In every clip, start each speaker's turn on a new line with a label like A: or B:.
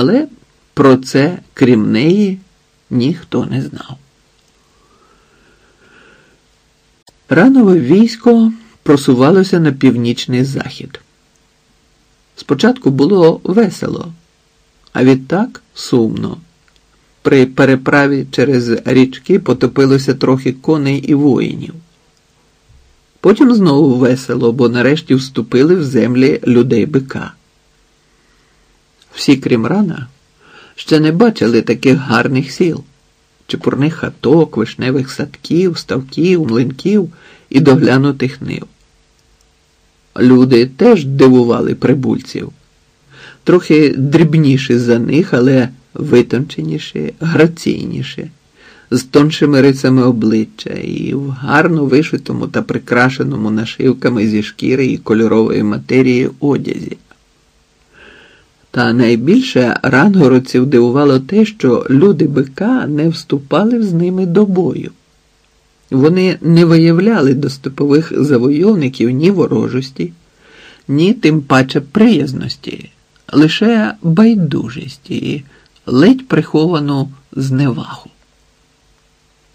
A: Але про це, крім неї, ніхто не знав. Ранове військо просувалося на північний захід. Спочатку було весело, а відтак сумно. При переправі через річки потопилося трохи коней і воїнів. Потім знову весело, бо нарешті вступили в землі людей бика. Всі, крім рана, ще не бачили таких гарних сіл, чепурних хаток, вишневих садків, ставків, млинків і доглянутих нив. Люди теж дивували прибульців, трохи дрібніші за них, але витонченіші, граційніші, з тоншими рисами обличчя і в гарно вишитому та прикрашеному нашивками зі шкіри і кольорової матерії одязі. Та найбільше рангородців дивувало те, що люди бика не вступали з ними до бою. Вони не виявляли до степових завойовників ні ворожості, ні тим паче приязності, лише байдужість і ледь приховану зневагу.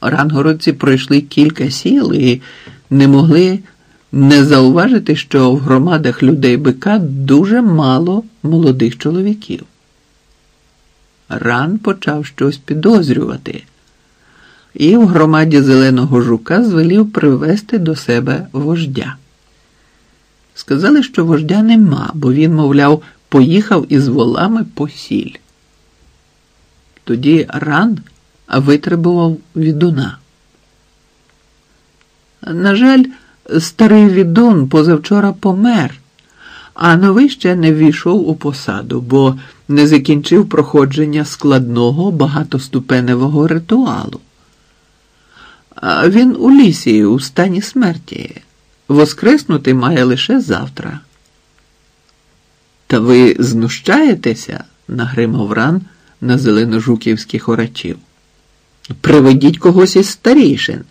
A: Рангородці пройшли кілька сіл і не могли не зауважити, що в громадах людей бика дуже мало молодих чоловіків. Ран почав щось підозрювати, і в громаді зеленого жука звелів привезти до себе вождя. Сказали, що вождя нема, бо він, мовляв, поїхав із волами по сіль. Тоді ран витребував відуна. На жаль, старий відун позавчора помер, а новий ще не ввійшов у посаду, бо не закінчив проходження складного багатоступеневого ритуалу. Він у лісі у стані смерті. Воскреснути має лише завтра. Та ви знущаєтеся? нагримав ран на зеленожуківських орачів. Приведіть когось із старішин.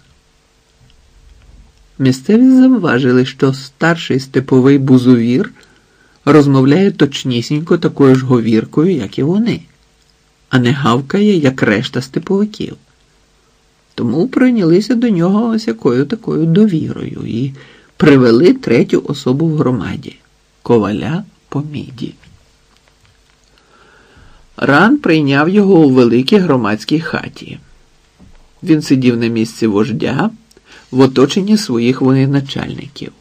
A: Місцеві завважили, що старший степовий бузувір розмовляє точнісінько такою ж говіркою, як і вони, а не гавкає, як решта степовиків. Тому прийнялися до нього ось якою такою довірою і привели третю особу в громаді коваля Поміді. Ран прийняв його у великій громадській хаті. Він сидів на місці вождя в оточенні своїх воєначальників.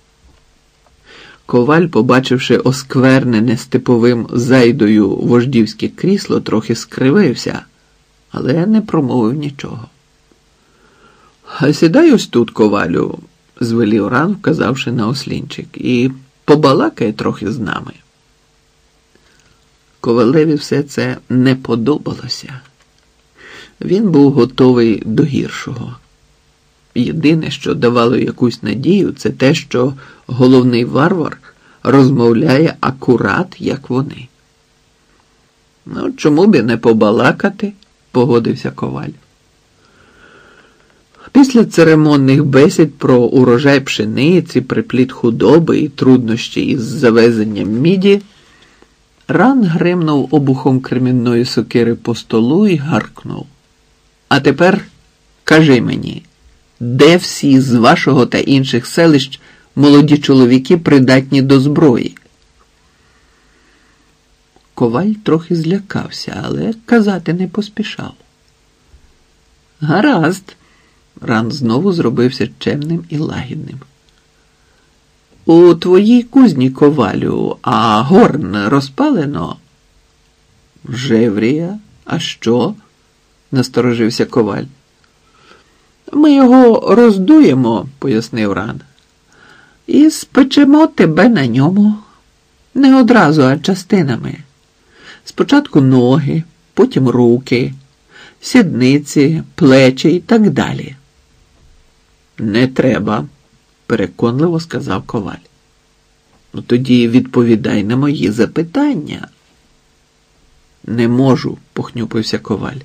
A: Коваль, побачивши осквернене степовим зайдою вождівське крісло, трохи скривився, але не промовив нічого. Сідай ось тут, ковалю, звелів ран, вказавши на ослінчик, і побалакай трохи з нами. Ковалеві все це не подобалося. Він був готовий до гіршого. Єдине, що давало якусь надію, це те, що головний варвар розмовляє акурат, як вони. Ну, чому б не побалакати? погодився коваль. Після церемонних бесід про урожай пшениці, припліт худоби і труднощі із завезенням міді, ран гримнув обухом кремінної сокири по столу і гаркнув. А тепер кажи мені, де всі з вашого та інших селищ молоді чоловіки придатні до зброї? Коваль трохи злякався, але казати не поспішав. Гаразд, ран знову зробився чемним і лагідним. У твоїй кузні ковалю, а горн розпалено? Жеврія, а що? насторожився коваль. Ми його роздуємо, пояснив ран, і спечемо тебе на ньому. Не одразу, а частинами. Спочатку ноги, потім руки, сідниці, плечі і так далі. Не треба, переконливо сказав коваль. Ну тоді відповідай на мої запитання. Не можу, похнюпився коваль.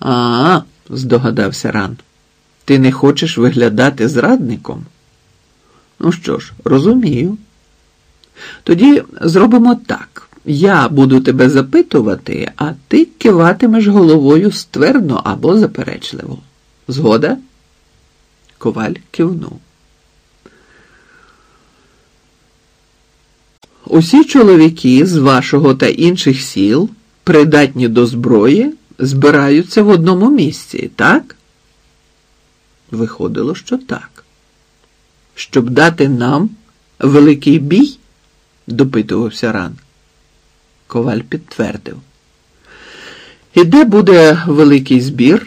A: А, здогадався Ран. Ти не хочеш виглядати зрадником? Ну що ж, розумію. Тоді зробимо так. Я буду тебе запитувати, а ти киватимеш головою ствердно або заперечливо. Згода? Коваль кивнув. Усі чоловіки з вашого та інших сіл, придатні до зброї, збираються в одному місці, так? Виходило, що так. Щоб дати нам великий бій? допитувався ран. Коваль підтвердив. І де буде великий збір?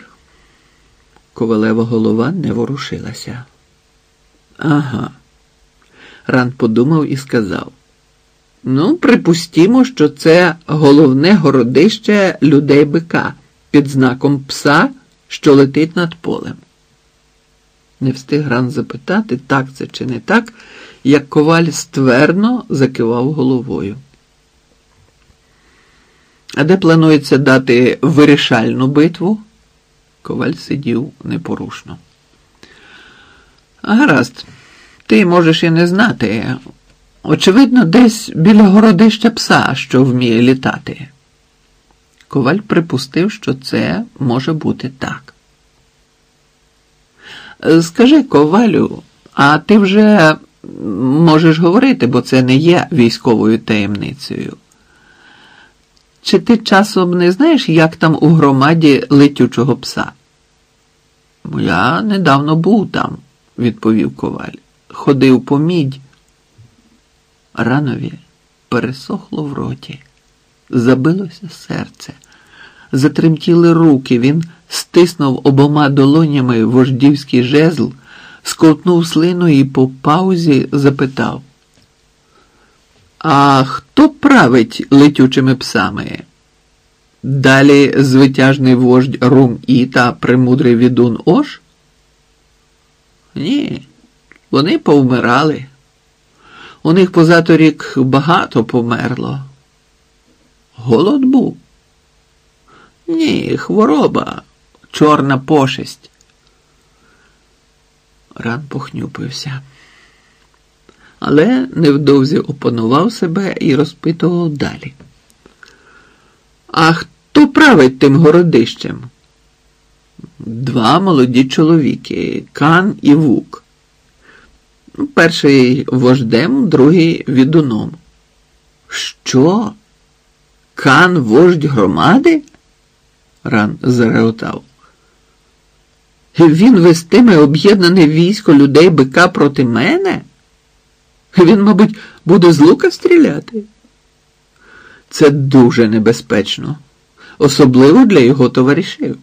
A: Ковалева голова не ворушилася. Ага. Ран подумав і сказав. Ну, припустімо, що це головне городище людей бика під знаком пса, що летить над полем. Не встиг Ран запитати, так це чи не так, як коваль ствердно закивав головою. А де планується дати вирішальну битву? Коваль сидів непорушно. Гаразд, ти можеш і не знати. Очевидно, десь біля городища пса, що вміє літати. Коваль припустив, що це може бути так. Скажи, ковалю, а ти вже можеш говорити, бо це не є військовою таємницею. Чи ти часом не знаєш, як там у громаді летючого пса? Я недавно був там, відповів коваль. Ходив по мідь. Ранові пересохло в роті, забилося серце, затремтіли руки. Він стиснув обома долонями вождівський жезл, сколтнув слину і по паузі запитав. А хто править летючими псами? Далі звитяжний вождь Рум І та премудрий відун Ош? Ні, вони повмирали. У них позаторік багато померло. Голод був? Ні, хвороба, чорна пошесть. Ран похнюпився але невдовзі опанував себе і розпитував далі. А хто править тим городищем? Два молоді чоловіки Кан і Вук. Перший вождем, другий відуном. Що? Кан вождь громади? Ран зареготав. Він вестиме об'єднане військо людей бика проти мене? Він, мабуть, буде з лука стріляти. Це дуже небезпечно, особливо для його товаришів.